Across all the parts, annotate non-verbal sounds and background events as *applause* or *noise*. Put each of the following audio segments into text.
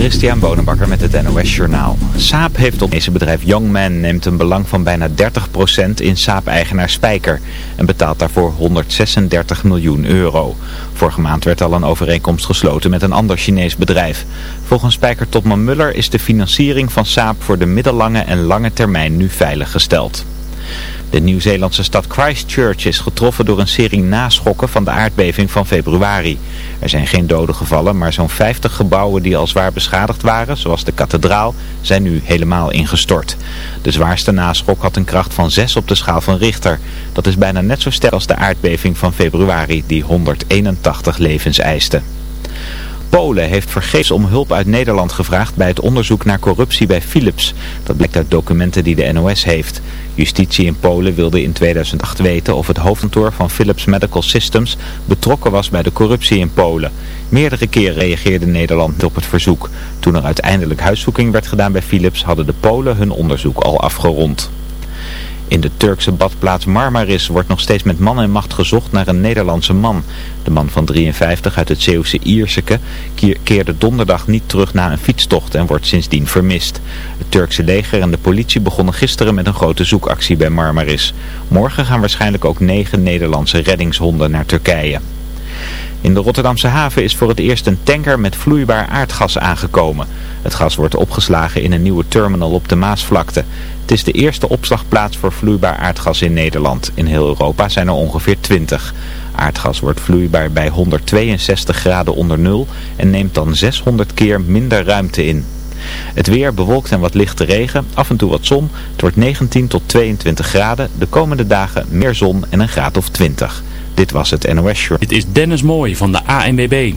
Christian Bonenbakker met het NOS Journaal. Saab heeft op deze bedrijf Youngman neemt een belang van bijna 30% in Saab-eigenaar Spijker en betaalt daarvoor 136 miljoen euro. Vorige maand werd al een overeenkomst gesloten met een ander Chinees bedrijf. Volgens Spijker-topman Muller is de financiering van Saab voor de middellange en lange termijn nu veiliggesteld. De Nieuw-Zeelandse stad Christchurch is getroffen door een serie naschokken van de aardbeving van februari. Er zijn geen doden gevallen, maar zo'n 50 gebouwen die al zwaar beschadigd waren, zoals de kathedraal, zijn nu helemaal ingestort. De zwaarste naschok had een kracht van 6 op de schaal van Richter. Dat is bijna net zo sterk als de aardbeving van februari, die 181 levens eiste. Polen heeft vergeefs om hulp uit Nederland gevraagd bij het onderzoek naar corruptie bij Philips. Dat blijkt uit documenten die de NOS heeft. Justitie in Polen wilde in 2008 weten of het hoofdkantoor van Philips Medical Systems betrokken was bij de corruptie in Polen. Meerdere keren reageerde Nederland op het verzoek. Toen er uiteindelijk huiszoeking werd gedaan bij Philips hadden de Polen hun onderzoek al afgerond. In de Turkse badplaats Marmaris wordt nog steeds met man en macht gezocht naar een Nederlandse man. De man van 53 uit het Zeeuwse Ierseke keerde donderdag niet terug na een fietstocht en wordt sindsdien vermist. Het Turkse leger en de politie begonnen gisteren met een grote zoekactie bij Marmaris. Morgen gaan waarschijnlijk ook negen Nederlandse reddingshonden naar Turkije. In de Rotterdamse haven is voor het eerst een tanker met vloeibaar aardgas aangekomen. Het gas wordt opgeslagen in een nieuwe terminal op de Maasvlakte. Het is de eerste opslagplaats voor vloeibaar aardgas in Nederland. In heel Europa zijn er ongeveer 20. Aardgas wordt vloeibaar bij 162 graden onder nul en neemt dan 600 keer minder ruimte in. Het weer bewolkt en wat lichte regen, af en toe wat zon. Het wordt 19 tot 22 graden. De komende dagen meer zon en een graad of 20. Dit was het NOS Show. Dit is Dennis Mooij van de ANWB.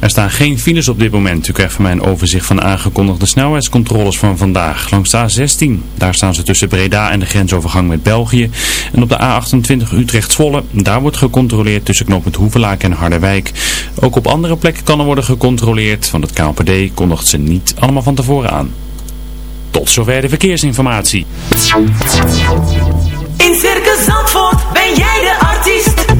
Er staan geen files op dit moment. U krijgt van mij een overzicht van de aangekondigde snelheidscontroles van vandaag. Langs de A16, daar staan ze tussen Breda en de grensovergang met België. En op de A28 Utrecht-Zwolle, daar wordt gecontroleerd tussen knooppunt Hoevelaak en Harderwijk. Ook op andere plekken kan er worden gecontroleerd, want het KLPD kondigt ze niet allemaal van tevoren aan. Tot zover de verkeersinformatie. In Circus Zandvoort ben jij de artiest.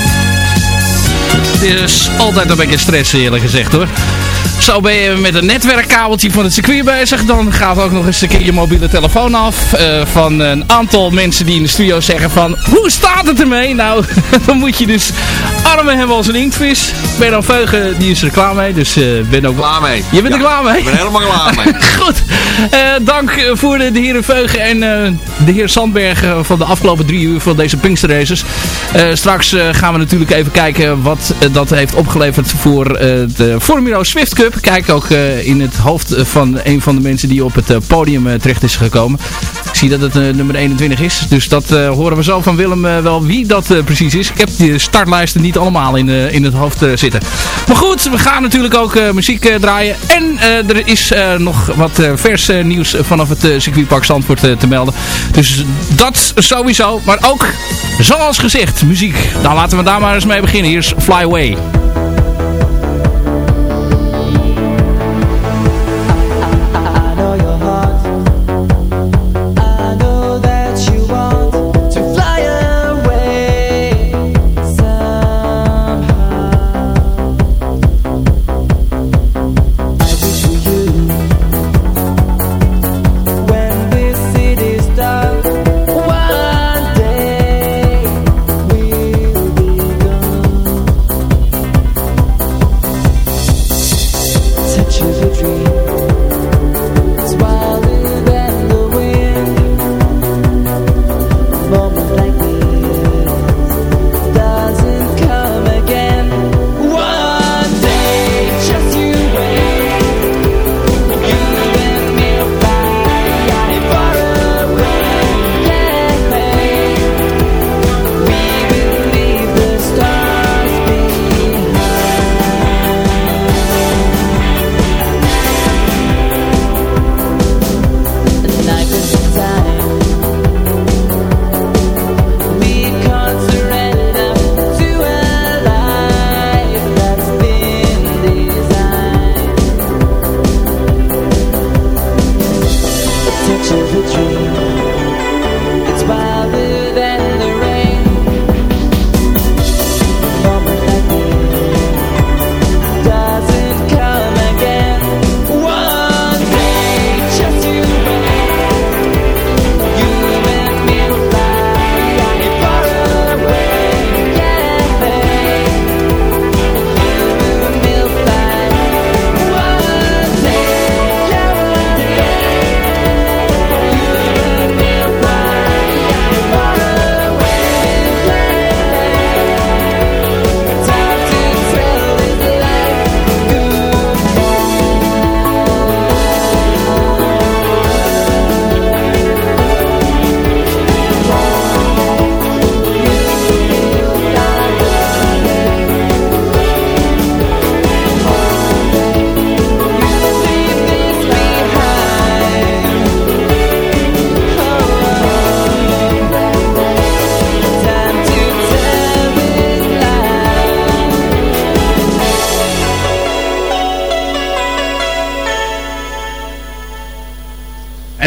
Het is altijd een beetje stress eerlijk gezegd hoor. Zo ben je met een netwerkkabeltje van het circuit bezig. Dan gaat ook nog eens een keer je mobiele telefoon af. eh, van een aantal mensen die in de studio zeggen van... Hoe staat het ermee? Nou, *laughs* dan moet je dus armen hebben als een inktvis. Benno Veugen, die is er klaar mee. Dus eh ben ook Klaar mee. Je bent er klaar mee? Ik ben helemaal klaar mee. *laughs* Goed. Eh, dank voor de, de heren Veugen en de heer Sandberg van de afgelopen drie uur van deze Pinkster Races. Straks gaan we natuurlijk even kijken wat dat heeft opgeleverd voor eh, de Formula Swift Cup. Kijk ook eh, in het hoofd van een van de mensen die op het eh, podium terecht is gekomen. Ik zie dat het nummer 21 is. Dus dat horen we zo van Willem wel wie dat precies is. Ik heb de startlijsten niet allemaal in, in het hoofd zitten. Maar goed, we gaan natuurlijk ook muziek draaien. En er is nog wat vers nieuws vanaf het circuitpark Zandvoort te melden. Dus dat sowieso. Maar ook, zoals gezegd, muziek. Nou, laten we daar maar eens mee beginnen. Hier is Fly Away. Hey.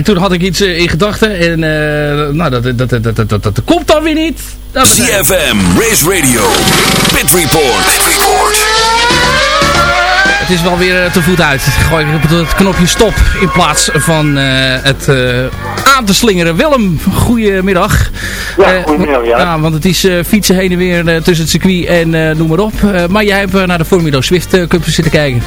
En toen had ik iets eh, in gedachten. En eh, nou, dat, dat, dat, dat, dat, komt dan weer niet. Is- ZFM, Race Radio, Pit Report. Pit Report. Is wel weer eh, te voet uit. Gooi op het knopje stop in plaats van eh, het eh, aan te slingeren. Willem, goedemiddag. Ja, goedemiddag, ja. want het is fietsen heen en weer tussen het circuit en noem maar op. Maar jij hebt naar de Formula Swift Cup zitten kijken.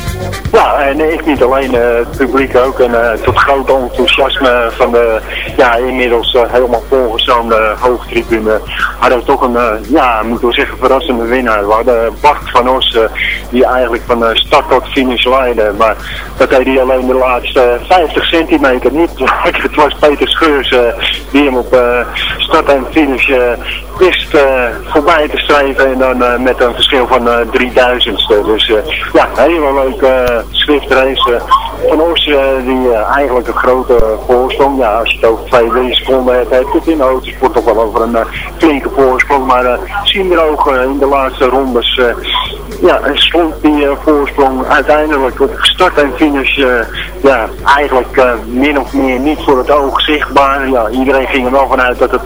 Ja, en ik niet alleen, het publiek ook. En tot groot enthousiasme van de ja, inmiddels helemaal volgezoomde hoogtribune hadden we toch een, ja, moeten we zeggen, verrassende winnaar. We hadden Bart van Os, die eigenlijk van start tot finish leidde. Maar dat deed hij alleen de laatste 50 centimeter niet. *laughs* het was Peter Scheurs eh, die hem op eh, start en finish eh, wist voorbij te streven. En dan met een verschil van eh 3000ste. Dus ja, hele leuke Swift race. van Os die eigenlijk een grote voorsprong. Ja, als je het over twee, drie seconden hebt, heb je het in de autosport toch wel over een flinke voorsprong. Maar zien er ook in de laatste rondes, ja, en slond die voorsprong uiteindelijk op start en finish, eh, ja, eigenlijk eh, min of meer niet voor het oog zichtbaar. Ja, iedereen ging er wel vanuit dat het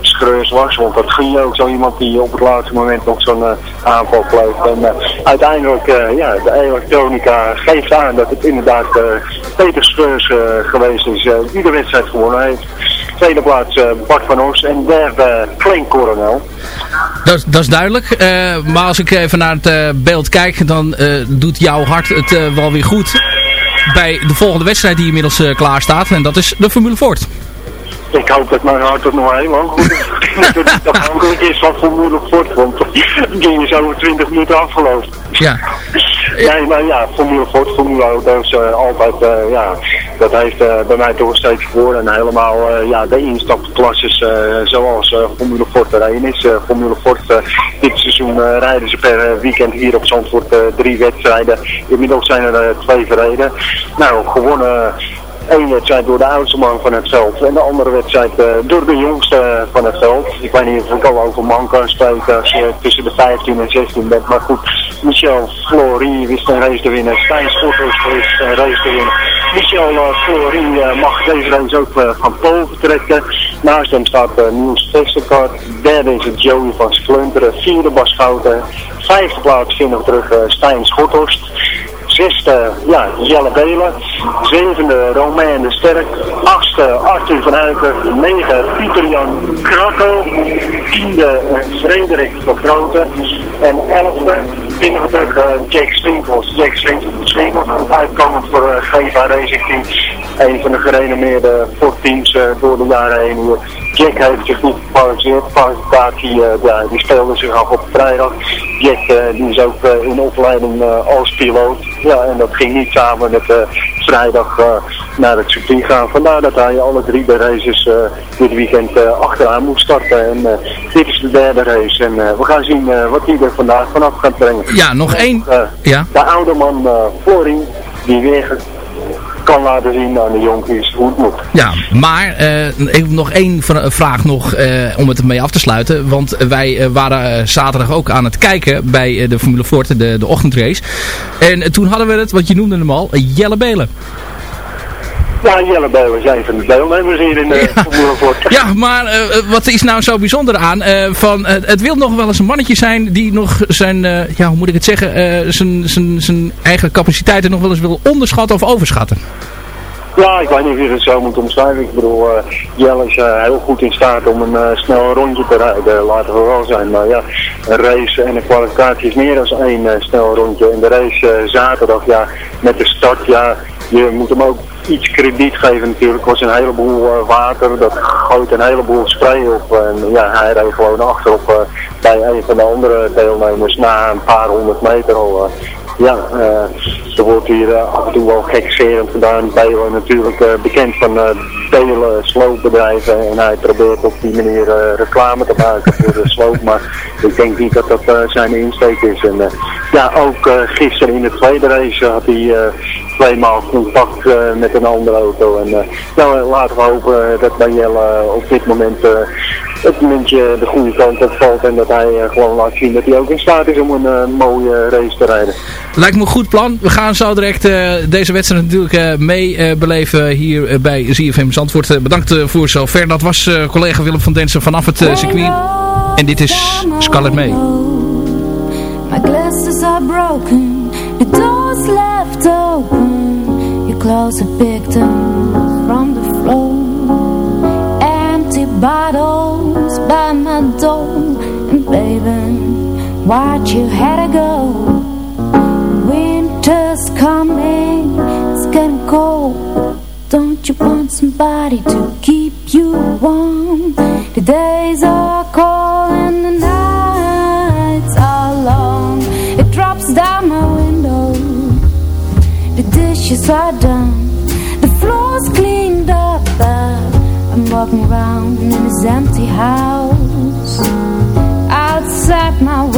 Schreus was, want dat ging ook zo iemand die op het laatste moment nog zo'n aanval pleegt. En uiteindelijk, ja, de elektronica geeft aan dat het inderdaad Peter Schreus eh, geweest is die de wedstrijd gewonnen heeft. Tweede plaats eh, Bart van Os en derde uh, Klein Coronel. Dat, is- dat is duidelijk. Eh, maar als ik even naar het eh, beeld kijk, dan eh, doet jouw hart het eh, wel weer goed. Bij de volgende wedstrijd die inmiddels eh, klaar staat. En dat is de Formule Ford. Ik hoop dat mijn hart het nog heel lang goed is. *laughs* dat het afhankelijk is van Formule Ford, want *laughs* je zo over 20 minuten afgelopen. Ja. Nee, maar ja, Formule Ford, Formule Auto's, altijd, eh, ja, dat heeft eh, bij mij toch steeds voor. En helemaal, eh, ja, de instapklasses zoals Formule Ford er een is. Formule Ford, dit seizoen rijden ze per weekend hier op Zandvoort drie wedstrijden. Inmiddels zijn er twee verreden. Nou, gewonnen... Eén wedstrijd door de oudste man van het veld en de andere wedstrijd eh, door de jongste van het veld. Ik weet niet of ik al over man kan spreken als je tussen de 15 en 16 bent. Maar goed, Michel Flory wist een race te winnen. Stijn Schotters wist een race te winnen. Michel uh, Flory eh, mag deze race ook eh, van Pool vertrekken. Naast hem staat uh, Niels Vestergaard. Derde is het Joey van Sklunteren. Vierde Bas Schouten. Vijfde plaats vinden we terug eh, Stijn Schothorst. Zesde, ja, Jelle Belen. Zevende, Romain de Sterk. Achtste, Arthur van Uyker. Negen, Pieter-Jan Krakko. Tiende, eh, Frederik van Grote. En elfde, terug eh, Jake Swinkels. Jake Swinkels uitkomend voor uh, GVA Racing. Een van de gerenommeerde Ford-teams uh, door de jaren heen. Jack heeft zich niet gekwalificeerd. Kwalificatie, uh, ja, die speelde zich af op vrijdag. Jack uh, die is ook uh, in opleiding uh, als piloot. Ja, en dat ging niet samen met uh, vrijdag uh, naar het circuit gaan. Vandaar dat hij alle drie de races uh, dit weekend achteraan moet starten. En dit is de derde race. En we gaan zien wat hij er vandaag vanaf gaat brengen. Ja, nog één. Ja. De oude man Floring, die weer kan laten zien aan de jonkies hoe het moet. Ja, maar uh, ik heb nog één vraag nog uh, om het ermee af te sluiten. Want wij uh, waren zaterdag ook aan het kijken bij de Formule Ford, de, de ochtendrace. En toen hadden we het, wat je noemde hem al, Jelle Belen. Ja, Jelle is een van de deelnemers hier in de ja. Formule Ford. Ja, maar uh, wat is nou zo bijzonder aan? Uh, van, uh, het wil nog wel eens een mannetje zijn die nog zijn, ja, hoe moet ik het zeggen, zijn, zijn, zijn eigen capaciteiten nog wel eens wil onderschatten of overschatten. Ja, ik weet niet of je het zo moet omschrijven. Ik bedoel, Jelle is heel goed in staat om een snel rondje te rijden, laten we wel zijn. Maar ja, een race en een kwalificatie is meer dan één snel rondje. En de race zaterdag, ja, met de start, ja, je moet hem ook iets krediet geven natuurlijk. Was een heleboel water, dat gooit een heleboel spray op. En ja, hij reed gewoon achterop bij een van de andere deelnemers na een paar honderd meter al ja, uh, er wordt hier af en toe wel gekserend gedaan. Bijlen natuurlijk bekend van vele sloopbedrijven en hij probeert op die manier reclame te maken voor de sloop. Maar ik denk niet dat dat zijn insteek is. En ja, ook gisteren in de tweede race had hij tweemaal contact met een andere auto. En nou, laten we hopen dat bij Jelle op dit moment het muntje de goede kant op valt en dat hij eh, gewoon laat zien dat hij ook in staat is om een eh, mooie race te rijden. Lijkt me een goed plan. We gaan zo direct eh, deze wedstrijd natuurlijk eh, mee eh, beleven hier eh, bij ZFM Zandvoort. Eh, bedankt eh, voor zover. Dat was eh, collega Willem van Densen vanaf het eh, circuit. En dit is Scarlett May. My glasses are broken, the door's left open. Clothes are picked up from the floor. Empty bottles by my door. And baby, why'd you had to go? Winter's coming, it's getting cold. Don't you want somebody to keep you warm? The days are cold dishes are done. The floor's cleaned up. But I'm walking around in this empty house. Outside my window,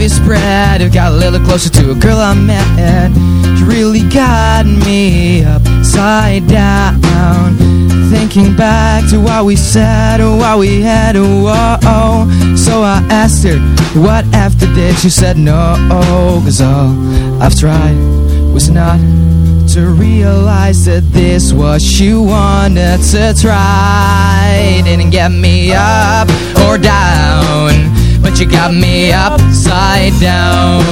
coffee spread. It got a little closer to a girl I met. She really got me upside down. Thinking back to what we said or what we had. Oh, oh. So I asked her, what after this? She said no, cause all I've tried was not to realize that this was she wanted to try. Didn't get me up or down, but you got me upside down.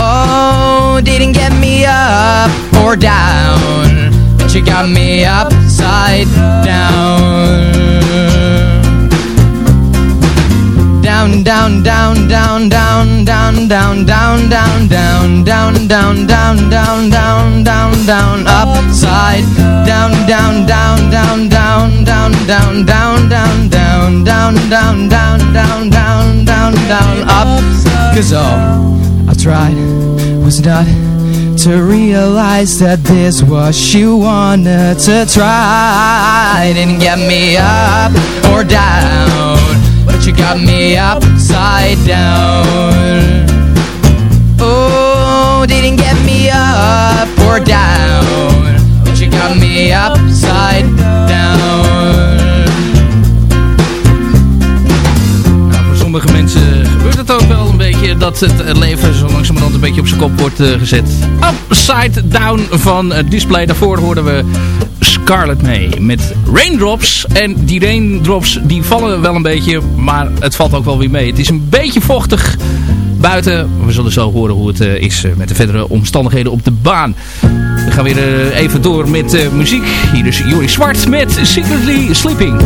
Oh, didn't get me up or down, but you got me upside down. Down, down, down, down, down, down, down, down, down, down, down, down, down, down, down, down, down, upside down, down, down, down, down, down, down, down, down, down, down, down, down, down, down, down, down, up. Cause all I tried was not to realize that this was she wanted to try. Didn't get me up or down, but you got me upside down. Oh, didn't get me up or down, but you got me upside down. Nou, voor sommige mensen gebeurt het ook wel een beetje dat het leven zo langzamerhand een beetje op zijn kop wordt eh, gezet. Upside Down van het display. Daarvoor hoorden we Scarlett May met Raindrops. En die raindrops die vallen wel een beetje, maar het valt ook wel weer mee. Het is een beetje vochtig buiten. We zullen zo horen hoe het eh, is eh, met de verdere omstandigheden op de baan. We gaan weer eh, even door met eh, muziek. Hier is Joris Zwart met Secretly Sleeping.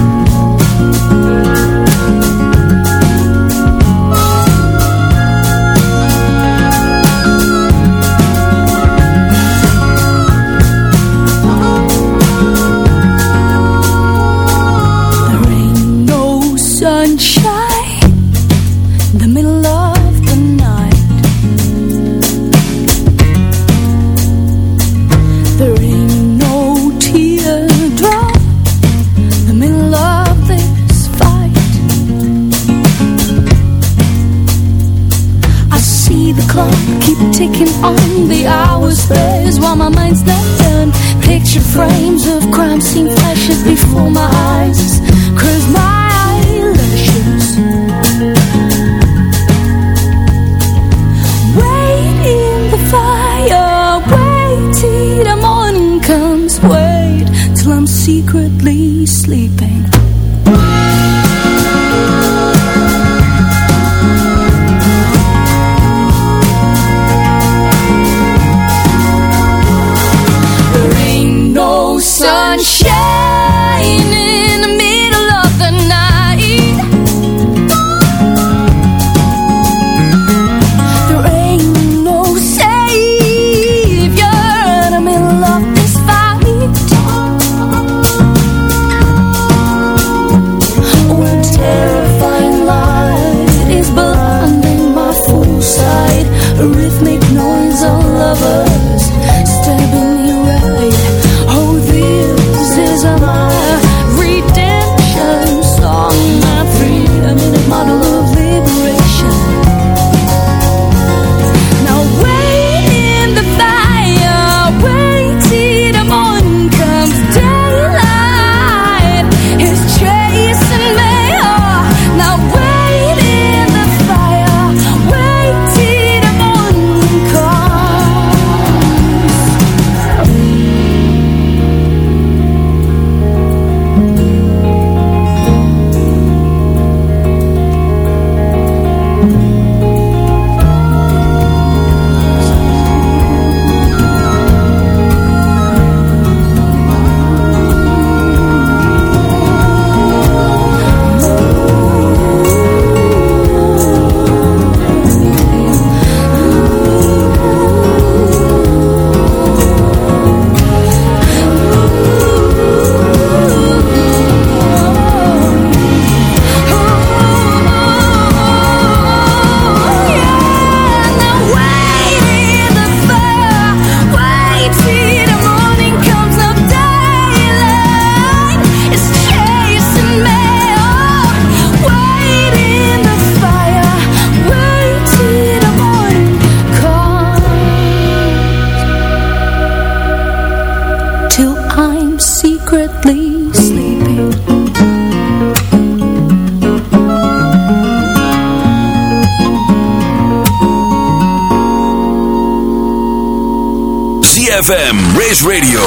ZFM, Race Radio,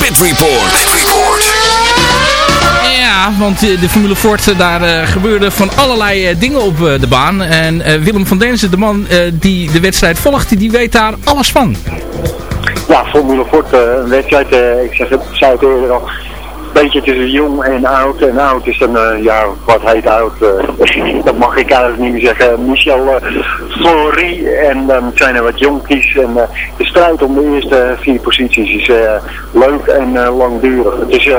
Pit Report. Pit Report. Ja, want eh, de Formule Ford, eh, daar eh, gebeurden van allerlei dingen op de baan. En Willem van Denzen, de man die de wedstrijd volgt, die weet daar alles van. Ja, Formule Ford, een wedstrijd, eh, ik zeg het, zei het eerder al, beetje tussen jong en oud. En oud is dan, eh, ja, wat heet oud? eh, *laughs* dat mag ik eigenlijk niet meer zeggen. Michel uh, en zijn er wat jonkies. En de strijd om de eerste vier posities is leuk en langdurig. Het is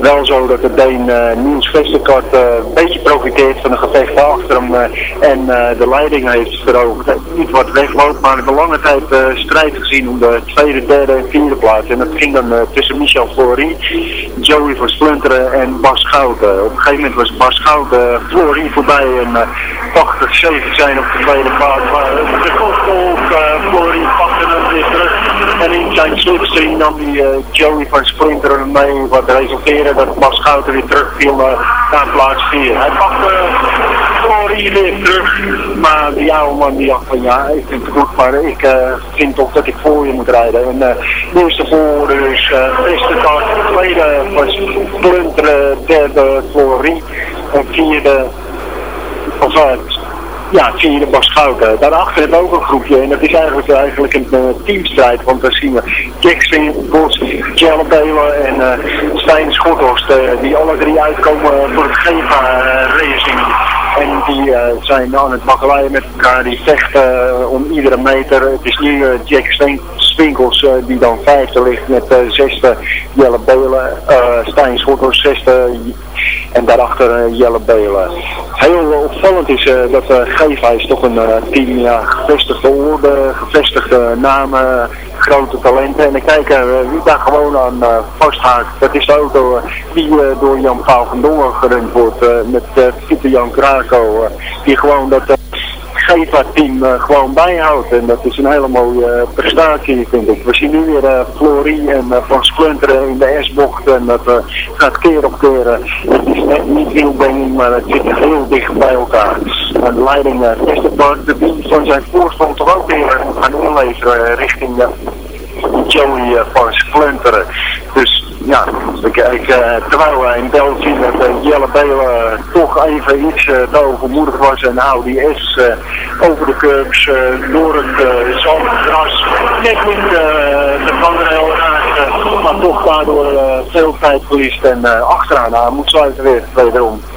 wel zo dat de Deen Niels Vesterkart een beetje profiteert van de gevechten achter hem. en de leiding heeft. Eh, Niet wat wegloopt, maar de lange tijd strijd gezien om de tweede, derde en vierde plaats. En dat ging dan tussen Michel Flory, Joey van Splunteren en Bas Schouten. Op een gegeven moment was Bas Schouten Flory voorbij en eh 80, 7 zijn op de tweede plaats. Maar eh, de kopkolf, uh, Flory pakte hem weer terug. En in zijn slipstream nam die eh, Joey van Splinteren mee, wat resulteerde dat Bas Schouten weer terugviel naar plaats 4. Hij pakte Weer terug, maar oude man die dacht van ja, ik vind het goed, maar ik eh, vind toch dat ik voor je moet rijden. En uh, eerste voor dus uh, Vesterkart, tweede was Splinteren, derde Flory en vierde, of ja, vierde Bas Schouten. Daarachter heb ook een groepje en dat is eigenlijk, eigenlijk een uh, teamstrijd, want daar zien we Jackson, Bos, Jelle Belen en Stijn Schothorst, die alle drie uitkomen voor het GEVA. En die uh, zijn aan het bakkeleien met elkaar, die vechten uh, om iedere meter. Het is nu uh, Jack Steen Swinkels die dan vijfde ligt met zesde Jelle Belen, Stijn Schothorst zesde en daarachter Jelle Belen. Heel opvallend is dat GEVA is toch een team, ja, gevestigde orde, gevestigde namen, grote talenten. En dan kijken wie daar gewoon aan uh, vasthaakt. Dat is de auto uh, die uh, door Jan Paul van Dongen gerund wordt met Pieter Jan Krako. die gewoon dat GEVA-team gewoon bijhoudt. En dat is een hele mooie prestatie, vind ik. We zien nu weer Florie en Van Splunteren in de S-bocht. En dat gaat keer op keer. het is net niet heel benging, maar het zit heel dicht bij elkaar. En de leiding uh, Westerpark, de wind van zijn voorsprong toch ook weer gaan inleveren richting Joey uh, van Splinteren. Dus ja, ik, ik, uh, terwijl wij in dat uh, Jelle Belen uh, toch even iets te overmoedig was en nou die is over de curbs door het zandgras net niet de vangrail raakt, maar toch daardoor veel tijd verliest en achteraan aan moet sluiten weer wederom. forever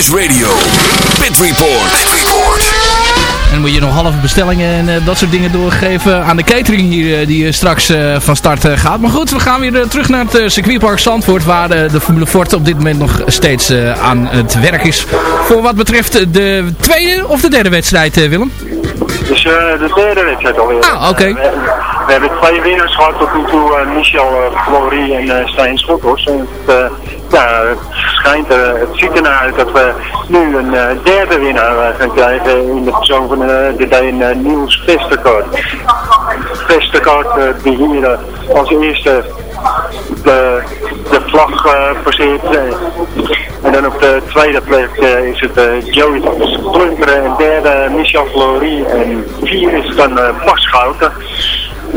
Race Radio, Pit Report. Pit Report. En moet je nog halve bestellingen en eh, dat soort dingen doorgeven aan de catering hier eh, die eh, straks eh, van start gaat. Maar goed, we gaan weer terug naar het circuitpark Zandvoort waar de Formule Ford op dit moment nog steeds eh, aan het werk is. Voor wat betreft de tweede of de derde wedstrijd eh, Willem? Dus eh, de derde wedstrijd alweer. Ah, oké. We, we hebben twee winnaars gehad tot nu toe, eh, Michel uh, Flory en uh, Stijn Schothorst. En het, eh, ja, er, het ziet ernaar uit dat we nu een eh, derde winnaar eh, gaan krijgen in de persoon van eh, de Deen eh, Niels Vestergaard. Vestergaard eh, die hier eh, als eerste de, de vlag eh, passeert. eh. en dan op de tweede plek eh, is het eh, Joey Klunkeren en derde Michel Flory en vier is dan eh, Bas Schouten.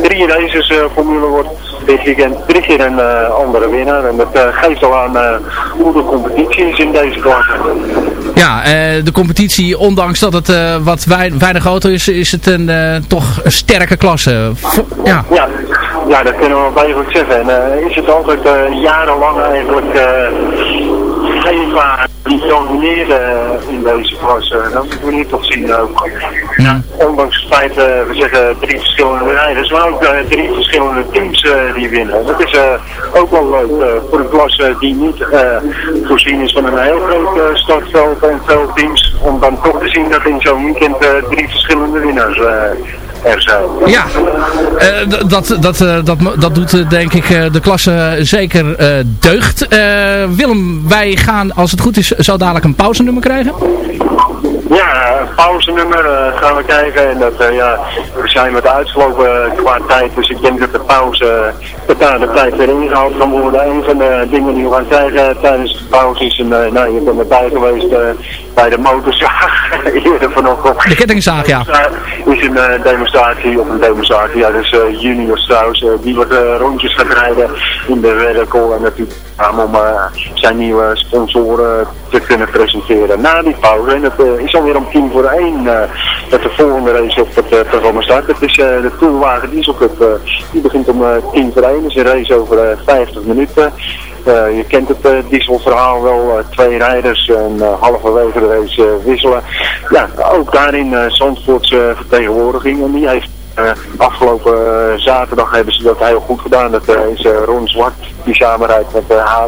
Drie races eh, Formule wordt dit weekend drie keer een eh, andere winnaar. En dat eh, geeft al aan hoe de competitie is in deze klasse. Ja, de competitie, ondanks dat het wat wei- weinig auto is, is het een toch een sterke klasse. Ja. Ja, ja, dat kunnen we wel degelijk zeggen. En eh, is het altijd jarenlang eigenlijk geen waar die domineerde in deze klasse. Dat moeten we nu toch zien ook. Ondanks het feit, eh, we zeggen drie verschillende rijders, maar ook eh, drie verschillende teams eh, die winnen. Dat is eh, ook wel leuk eh, voor een klasse die niet eh, voorzien is van een heel groot eh, startveld en veel teams. Om dan toch te zien dat in zo'n weekend eh, drie verschillende winnaars Ja, eh, dat, dat, eh, dat, dat doet eh, denk ik de klasse zeker deugd. Willem, wij gaan als het goed is zo dadelijk een pauzenummer krijgen. Ja, een pauzenummer gaan we kijken. En dat, ja, we zijn wat uitgelopen qua tijd. Dus ik denk dat de pauze, dat daar de tijd weer ingehaald kan worden. Een van de dingen die we gaan krijgen tijdens de pauze is, een, nou je bent erbij geweest bij de motorzaag *laughs* eerder vanochtend. De kettingzaag, ja. is een eh, demonstratie, of een demonstratie, ja, dus eh, Junior Strauss, eh, die wat eh, rondjes gaat rijden in de Werkel en natuurlijk om eh, zijn nieuwe sponsoren te kunnen presenteren na die pauze. En dat eh, is alweer om tien voor één eh, dat de volgende race op het eh, programma start. Dat is eh, de Tourwagen Diesel Cup, eh, die begint om eh, tien voor één, dat is een race over eh, 50 minuten. Eh, je kent het eh, dieselverhaal wel, eh, twee rijders en halverwege de race wisselen. Ja, ook daarin Zandvoortse vertegenwoordiging en die heeft afgelopen zaterdag hebben ze dat heel goed gedaan. Dat is Ron Zwart die samenrijdt met uh,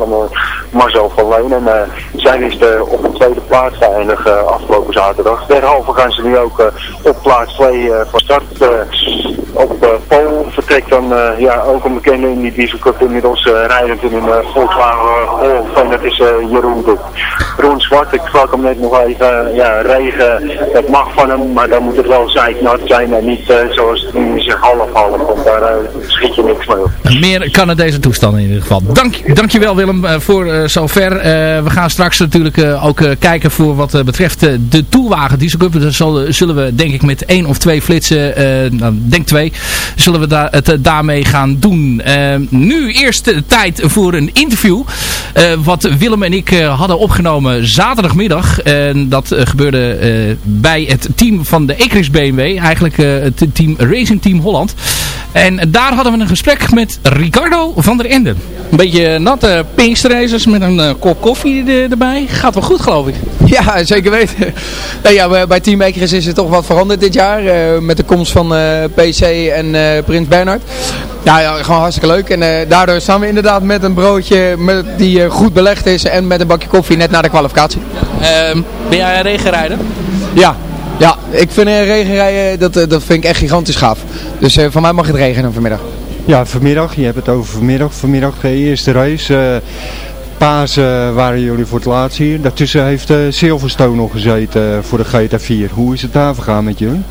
Marcel van Leen. En eh, zij eh, op de tweede plaats te eindigen eh, afgelopen zaterdag. Derhalve gaan ze nu ook op plaats 2 van start. op Pool vertrekt dan ja, ook een bekende in die Diesel Cup inmiddels rijdend in een Volkswagen Golf. En dat is Jeroen Doek. Ron Zwart, ik sprak hem net nog even, ja, regen, dat mag van hem, maar dan moet het wel zeiknat zijn en niet zoals het is, half half, want daar schiet je niks mee op. Meer Canadese toestanden in ieder geval. Dank, dankjewel Willem uh, voor uh, zover. Uh, we gaan straks natuurlijk ook kijken voor wat betreft de toelwagen zal, zullen we denk ik met één of twee flitsen, nou, denk twee, zullen we het daarmee gaan doen. Nu eerst tijd voor een interview. Wat Willem en ik hadden opgenomen zaterdagmiddag. En dat gebeurde bij het team van de Ecris BMW. Eigenlijk het team Racing Team Holland. En daar hadden we een gesprek met Ricardo van der Ende. Een beetje natte pinksterracers met een uh, kop koffie er, erbij. Gaat wel goed geloof ik. Ja, zeker weten. nee, ja, bij is er toch wat veranderd dit jaar. Uh, met de komst van uh, PC en Prins Bernhard. Ja, ja, gewoon hartstikke leuk. En daardoor staan we inderdaad met een broodje met, die goed belegd is en met een bakje koffie net na de kwalificatie. Uh, ben jij een regenrijder? Ja, ja, ik vind regenrijden, dat, dat vind ik echt gigantisch gaaf. Dus uh, van mij mag het regenen vanmiddag. Ja, vanmiddag. Je hebt het over vanmiddag. Vanmiddag de eerste race. Pasen waren jullie voor het laatst hier. Daartussen heeft Silverstone nog gezeten voor de GT4. Hoe is het daar vergaan met jullie?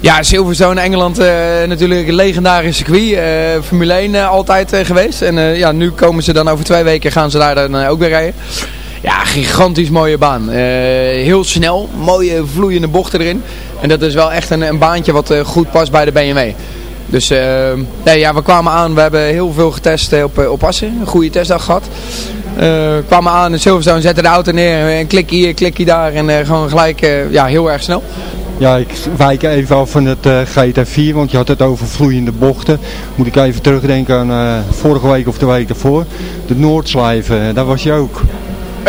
Ja, Silverstone Engeland natuurlijk een legendarisch circuit. Formule 1 uh, altijd geweest. En ja, nu komen ze dan over twee weken gaan ze daar dan ook weer rijden. Ja, gigantisch mooie baan. heel snel, mooie vloeiende bochten erin. En dat is wel echt een, een baantje wat goed past bij de BMW. Dus nee, ja, we kwamen aan, we hebben heel veel getest op, op Assen. Een goede testdag gehad. We kwamen aan in Silverstone, zetten de auto neer. En klik hier, klik hier daar. En gewoon gelijk ja, heel erg snel. Ja, ik wijk even af van het uh, GT4, want je had het over vloeiende bochten. Moet ik even terugdenken aan uh, vorige week of de week daarvoor. De Noordslijven, daar was je ook.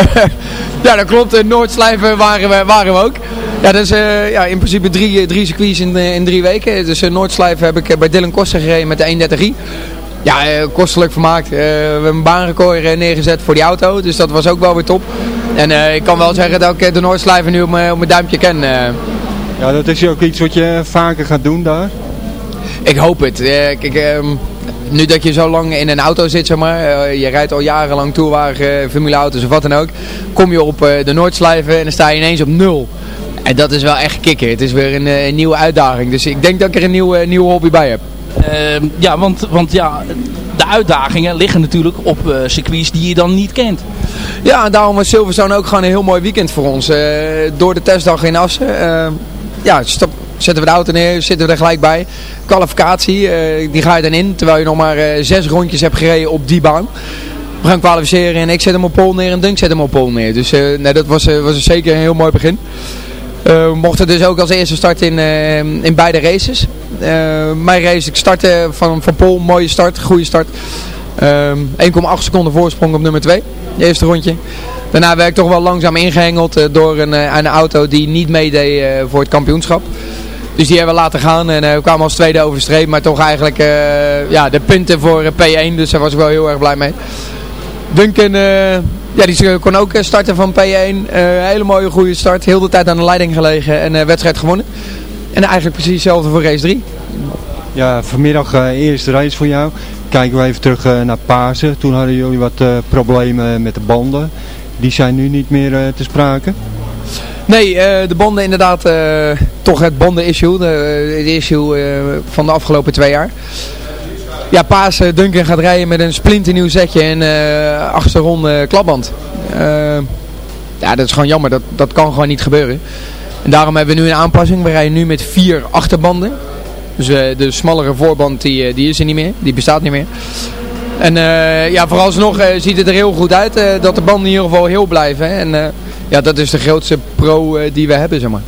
*laughs* ja, dat klopt. De Noordslijven waren we, waren we ook. Ja, dat is uh, ja, in principe drie, drie circuits in, in drie weken. Dus uh, Noordslijven heb ik bij Dylan Koster gereden met de 1.30i. Ja, kostelijk vermaakt. we hebben een baanrecord neergezet voor die auto, dus dat was ook wel weer top. En ik kan wel zeggen dat ik de Noordslijven nu op mijn duimpje ken. Ja, dat is ook iets wat je vaker gaat doen daar? Ik hoop het. Kijk, uh, nu dat je zo lang in een auto zit, zeg maar, uh, je rijdt al jarenlang toerwagen, formuleauto's of wat dan ook, kom je op de Noordslijven en dan sta je ineens op nul. En dat is wel echt kicken. Het is weer een, een nieuwe uitdaging. Dus ik denk dat ik er een nieuwe, nieuwe hobby bij heb. Ehm, ja, want, want ja, de uitdagingen liggen natuurlijk op circuits die je dan niet kent. Ja, en daarom was Silverstone ook gewoon een heel mooi weekend voor ons. door de testdag in Assen ehm, ja, stop, zetten we de auto neer, zitten we er gelijk bij. Kwalificatie, uh, die ga je dan in, terwijl je nog maar uh, zes rondjes hebt gereden op die baan. We gaan kwalificeren en ik zet hem op pol neer en Dunk zet hem op pol neer. Dus uh, nee, dat was, was zeker een heel mooi begin. we mochten dus ook als eerste starten in, in beide races. mijn race, ik startte van, van pol, mooie start, goede start. 1,8 seconden voorsprong op nummer 2, eerste rondje. Daarna werd ik toch wel langzaam ingehengeld uh, door een, uh, een, auto die niet meedeed uh, voor het kampioenschap. Dus die hebben we laten gaan en we kwamen als tweede over. Maar toch eigenlijk ja, de punten voor P1. Dus daar was ik wel heel erg blij mee. Duncan, ja, die kon ook starten van P1. hele mooie goede start. Heel de tijd aan de leiding gelegen en wedstrijd gewonnen. En eigenlijk precies hetzelfde voor race 3. Ja, vanmiddag eerste race voor jou. Kijken we even terug naar Pasen. Toen hadden jullie wat problemen met de banden. Die zijn nu niet meer te sprake. Nee, de banden inderdaad toch het banden-issue. Het issue van de afgelopen twee jaar. Ja, Paas Duncan gaat rijden met een splinternieuw zetje en uh, uh, klapband. ja, dat is gewoon jammer. Dat, dat kan gewoon niet gebeuren. En daarom hebben we nu een aanpassing. We rijden nu met vier achterbanden. Dus de smallere voorband die, die is er niet meer. Die bestaat niet meer. En ja, vooralsnog ziet het er heel goed uit dat de banden in ieder geval heel blijven. En ja, dat is de grootste pro die we hebben, zeg maar.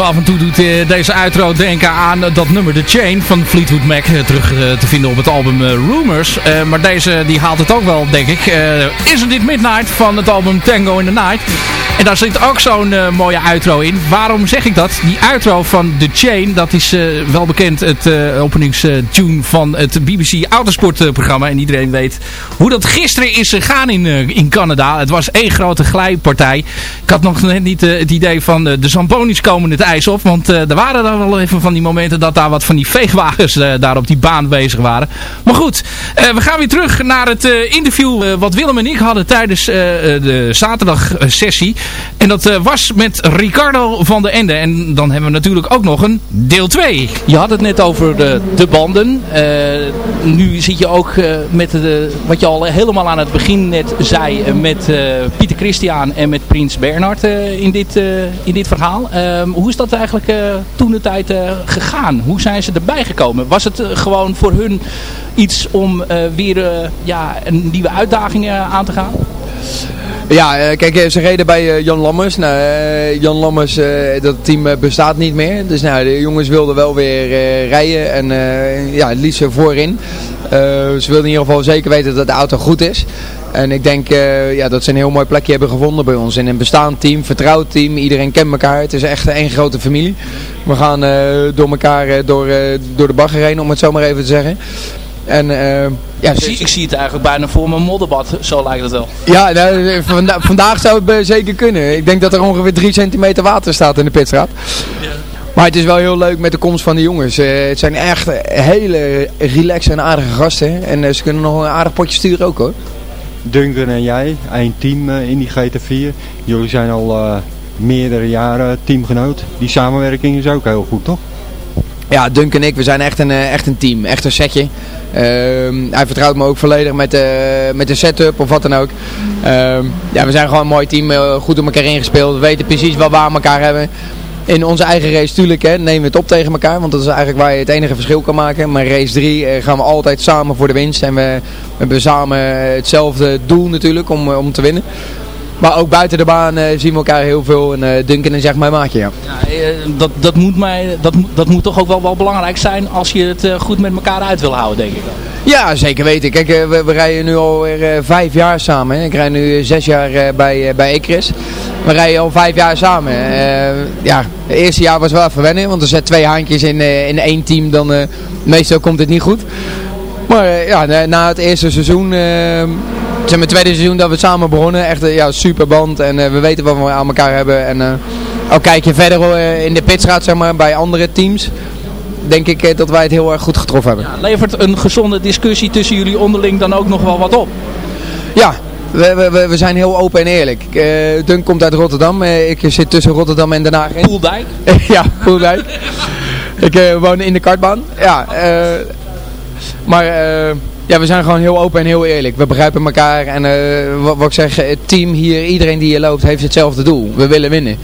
Af en toe doet eh, deze outro denken aan dat nummer The Chain van Fleetwood Mac eh, terug eh, te vinden op het album Rumors. Maar deze die haalt het ook wel, denk ik. Eh, Isn't It Midnight van het album Tango in the Night. En daar zit ook zo'n mooie outro in. Waarom zeg ik dat? Die outro van The Chain, dat is wel bekend het uh, openingstune van het BBC Autosportprogramma. En iedereen weet hoe dat gisteren is gegaan in, in Canada. Het was één grote glijpartij. Ik had nog net niet het idee van de Zambonis komen het ijs op. Want er waren dan wel even van die momenten dat daar wat van die veegwagens daar op die baan bezig waren. Maar goed, we gaan weer terug naar het interview wat Willem en ik hadden tijdens de zaterdagsessie. En dat was met Ricardo van der Ende. En dan hebben we natuurlijk ook nog een deel 2. Je had het net over de, de banden. nu zit je ook met de, wat je al helemaal aan het begin net zei met Pieter Christian en met Prins Bernhard in, dit, in dit verhaal. Ehm, hoe is dat eigenlijk toen de tijd gegaan? Hoe zijn ze erbij gekomen? Was het gewoon voor hun iets om weer ja, een nieuwe uitdaging aan te gaan? Ja, kijk, ze reden bij Jan Lammers. Nou, Jan Lammers, dat team bestaat niet meer. Dus nou, de jongens wilden wel weer rijden en ja, het liefst voorin. ze wilden in ieder geval zeker weten dat de auto goed is. En ik denk ja, dat ze een heel mooi plekje hebben gevonden bij ons. In een bestaand team, vertrouwd team. Iedereen kent elkaar. Het is echt één grote familie. We gaan door elkaar door, door de bagger heen, om het zo maar even te zeggen. En, ja, ik, zie, ik zie het eigenlijk bijna voor mijn modderbad. Zo lijkt het wel. Ja, nou, vanda vandaag zou het zeker kunnen. Ik denk dat er ongeveer 3 centimeter water staat in de pitstraat. Ja. Maar het is wel heel leuk met de komst van de jongens. Uh, het zijn echt hele relaxe en aardige gasten. En uh, ze kunnen nog een aardig potje sturen ook hoor. Duncan en jij, één team uh, in die GT4. Jullie zijn al meerdere jaren teamgenoot. Die samenwerking is ook heel goed toch? Ja, Duncan en ik, we zijn echt een, echt een team. Echt een setje. hij vertrouwt me ook volledig met, met de setup of wat dan ook. ja, we zijn gewoon een mooi team. goed op elkaar ingespeeld. We weten precies wat we aan elkaar hebben in onze eigen race, tuurlijk, hè, nemen we het op tegen elkaar. Want dat is eigenlijk waar je het enige verschil kan maken. Maar race 3 eh, gaan we altijd samen voor de winst. En we, we hebben samen hetzelfde doel natuurlijk om, om te winnen. Maar ook buiten de baan uh, zien we elkaar heel veel. En uh, Duncan is echt mijn maatje, ja. ja dat, dat, moet mij, dat, dat moet toch ook wel, wel belangrijk zijn als je het goed met elkaar uit wil houden, denk ik. Ja, zeker weten. Kijk, we, we, rijden nu alweer vijf jaar samen. Hè. Ik rij nu zes jaar bij, bij Ecris. We rijden al vijf jaar samen. ja, het eerste jaar was wel even wennen, want er zijn twee handjes in, in één team. Dan, meestal komt het niet goed. Maar ja, na, na het eerste seizoen zeg maar, tweede seizoen dat we samen begonnen. Echt een ja, super band. En uh, we weten wat we aan elkaar hebben. En uh, ook kijk je verder in de pitstraat zeg maar, bij andere teams. Denk ik dat wij het heel erg goed getroffen hebben. Ja, levert een gezonde discussie tussen jullie onderling dan ook nog wel wat op? Ja, we, we, we zijn heel open en eerlijk. Uh, Dunk komt uit Rotterdam. Uh, ik zit tussen Rotterdam en Den Haag in. Poeldijk? *laughs* ja, Poeldijk. ik uh, woon in de kartbaan. Ja, maar ja, we zijn gewoon heel open en heel eerlijk. We begrijpen elkaar en uh, wat, ik zeg, het team hier, iedereen die hier loopt, heeft hetzelfde doel. We willen winnen.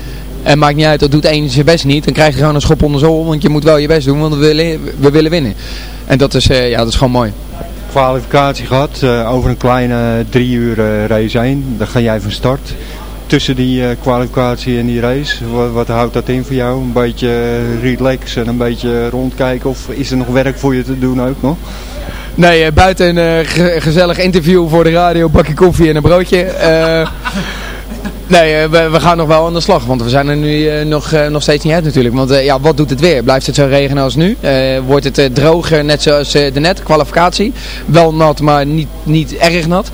En maakt niet uit, dat doet één zijn best niet. Dan krijg je gewoon een schop onder zol, want je moet wel je best doen, want we willen, we willen winnen. En dat is, uh, ja, dat is gewoon mooi. Kwalificatie gehad, uh, over een kleine drie uur race heen. Dan ga jij van start. Tussen die kwalificatie en die race, wat, wat, houdt dat in voor jou? Een beetje relaxen en een beetje rondkijken of is er nog werk voor je te doen ook nog? Nee, uh, buiten een ge gezellig interview voor de radio, bakje koffie en een broodje. Uh, nee, we, we, gaan nog wel aan de slag, want we zijn er nu nog, nog steeds niet uit natuurlijk. Want ja, wat doet het weer? Blijft het zo regenen als nu? wordt het droger, net zoals de net, kwalificatie? Wel nat, maar niet, niet erg nat.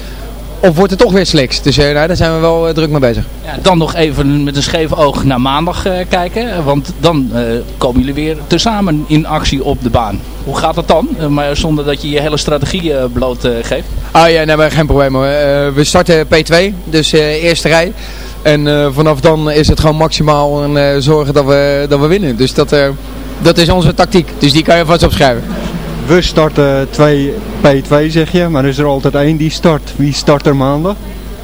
Of wordt het toch weer sliks? Dus uh, nou, daar zijn we wel uh, druk mee bezig. Ja, dan nog even met een scheef oog naar maandag uh, kijken. Want dan komen jullie weer tezamen in actie op de baan. Hoe gaat dat dan? maar zonder dat je je hele strategie bloot geeft. Ah ja, nee, maar geen probleem hoor. we starten P2, dus eerste rij. En vanaf dan is het gewoon maximaal en zorgen dat we, dat we winnen. Dus dat, dat is onze tactiek. Dus die kan je vast opschrijven. We starten 2 P2 zeg je, maar is er altijd één die start. Wie start er maandag?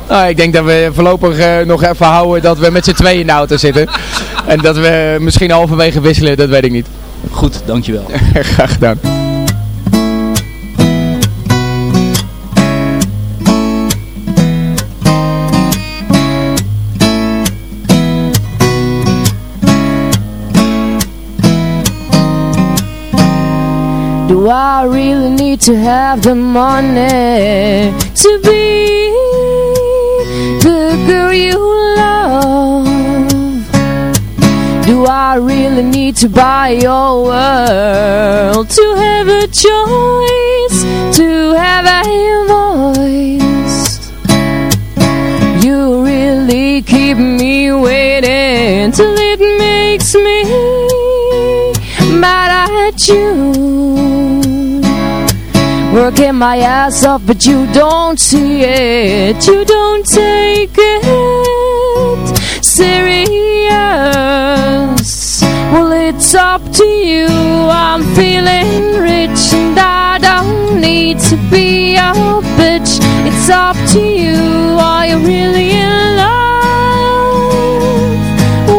Nou, ik denk dat we voorlopig uh, nog even houden dat we met z'n tweeën in de auto zitten. *laughs* en dat we misschien halverwege wisselen, dat weet ik niet. Goed, dankjewel. *laughs* Graag gedaan. Do I really need to have the money to be the girl you love? Do I really need to buy your world to have a choice, to have a voice? You really keep me waiting till it makes me mad at you. Working my ass off, but you don't see it. You don't take it serious. Well, it's up to you. I'm feeling rich and I don't need to be a bitch. It's up to you. Are you really in love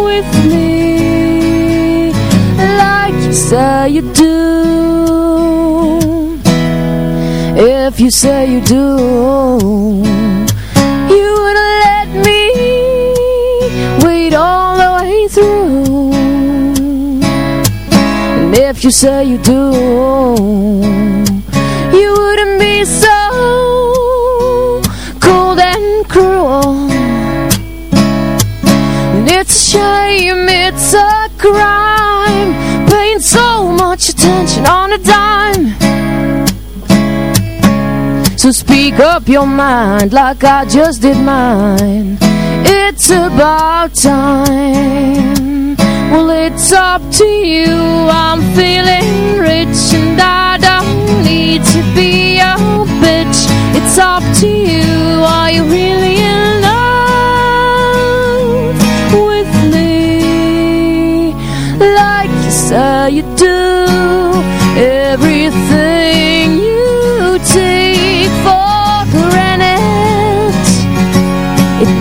with me? Like you say you do. If you say you do, you would let me wait all the way through. And if you say you do, you wouldn't be so cold and cruel. And it's a shame, it's a crime, paying so much attention on a dime. So speak up your mind like I just did mine. It's about time. Well, it's up to you. I'm feeling rich and I don't need to be a bitch. It's up to you. Are you really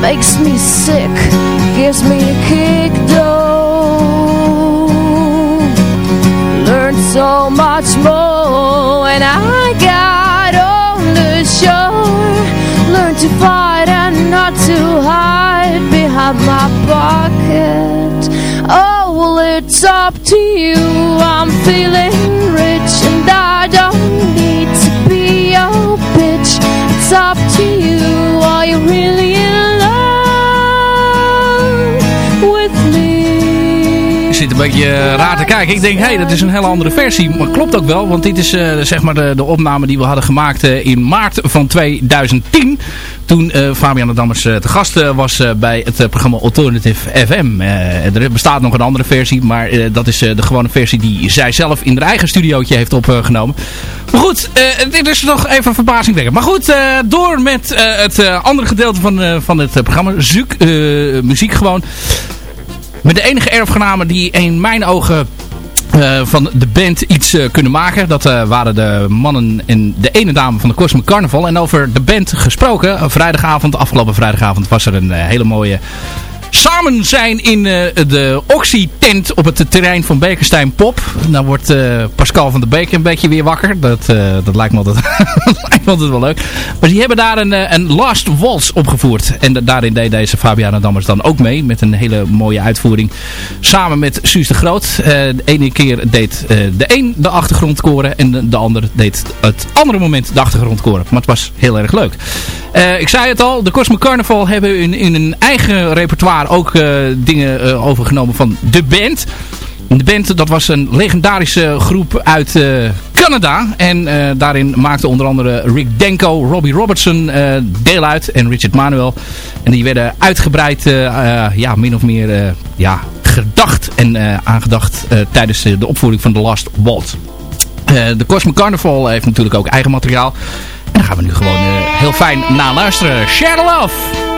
makes me sick, gives me a kick though. Learned so much more when I got on the shore. Learned to fight and not to hide behind my pocket. Oh, well, it's up to you. I'm feeling rich and I don't need to be a bitch. It's up beetje eh, raar te kijken. Ik denk, hé, hey, dat is een hele andere versie. Maar klopt ook wel, want dit is eh, zeg maar de, de opname die we hadden gemaakt eh, in maart van 2010. Toen Fabian de Dammers eh, te gast was bij het programma Alternative FM. Er bestaat nog een andere versie, maar dat is de gewone versie die zij zelf in haar eigen studiootje heeft opgenomen. Maar goed, dit is nog even verbazingwekkend. Maar goed, door met het andere gedeelte van, van het programma. Eh, muziek gewoon. Met de enige erfgenamen die in mijn ogen eh, van de band iets eh, kunnen maken. Dat eh, waren de mannen en de ene dame van de Cosmic Carnival. En over de band gesproken. vrijdagavond, afgelopen vrijdagavond was er een hele mooie samen zijn in eh, de Oxy-tent op het terrein van Bekenstein Pop. Nou wordt eh, Pascal van der Beek een beetje weer wakker. Dat, eh, dat lijkt, me altijd, *laughs* dat lijkt me altijd wel leuk. Maar die hebben daar een, een Last Waltz opgevoerd. En da- daarin deed deze Fabiana Dammers dan ook mee. Met een hele mooie uitvoering. Samen met Suus de Groot. De ene keer deed de een de achtergrondkoren. En de, de ander deed het andere moment de achtergrondkoren. Maar het was heel erg leuk. Ik zei het al, de Cosmic Carnival hebben in, in een eigen repertoire ook eh, dingen eh, overgenomen van de band. De band, dat was een legendarische groep uit eh, Canada. En daarin maakte onder andere Rick Denko, Robbie Robertson deel uit. En Richard Manuel. En die werden uitgebreid, ja, min of meer ja, gedacht en aangedacht tijdens de opvoering van The Last Waltz. De Cosmic Carnival heeft natuurlijk ook eigen materiaal. En daar gaan we nu gewoon heel fijn naar luisteren. Share love!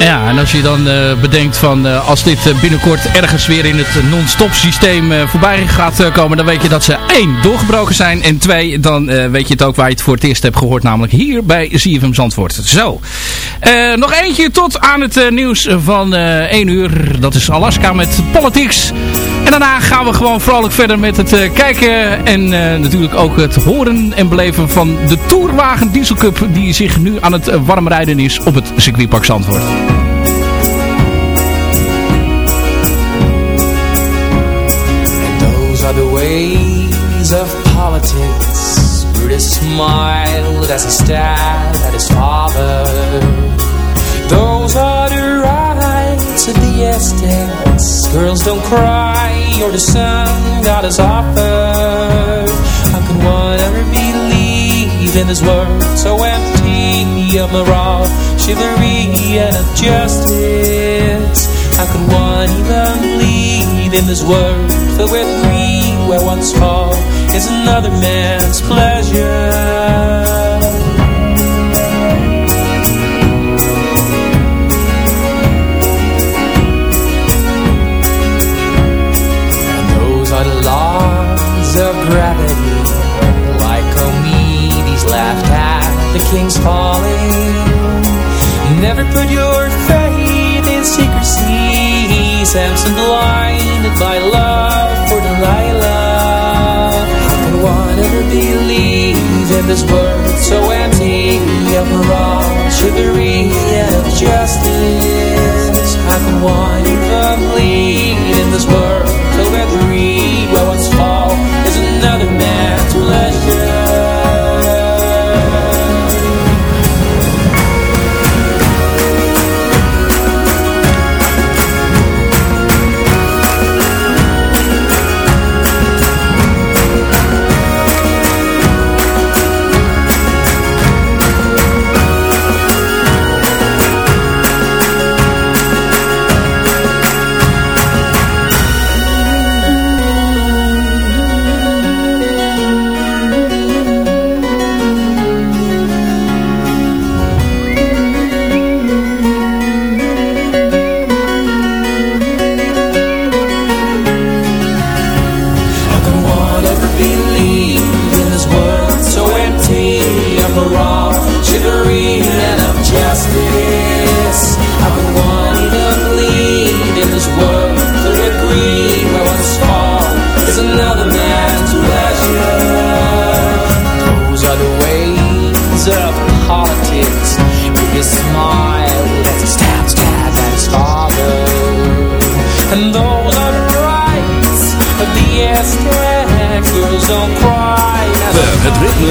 Ja, en als je dan eh, bedenkt van eh, als dit eh, binnenkort ergens weer in het non-stop systeem voorbij gaat komen, dan weet je dat ze één, doorgebroken zijn en twee, dan weet je het ook waar je het voor het eerst hebt gehoord, namelijk hier bij ZFM Zandvoort. Zo, Eh, nog eentje tot aan het eh, nieuws van eh 1 uur, dat is Alaska met Politics. En daarna gaan we gewoon vrolijk verder met het kijken en natuurlijk ook het horen en beleven van de Tourwagen Diesel Cup die zich nu aan het eh, warm rijden is op het circuitpark Zandvoort. Those are the ways smiled as he stared at his father. Those are the rights of the estates. Girls don't cry, or the sun God has offered. How can one ever believe in this world so empty of morale, chivalry, and justice? How can one even believe in this world filled with greed where one's fall is another man's pleasure? And those are the laws of gravity. Lycomedes laughed at the king's falling Never put your faith in secrecy. Samson blinded by love for Delilah believe in this world so empty of morale, chivalry of justice? How can one believe in this world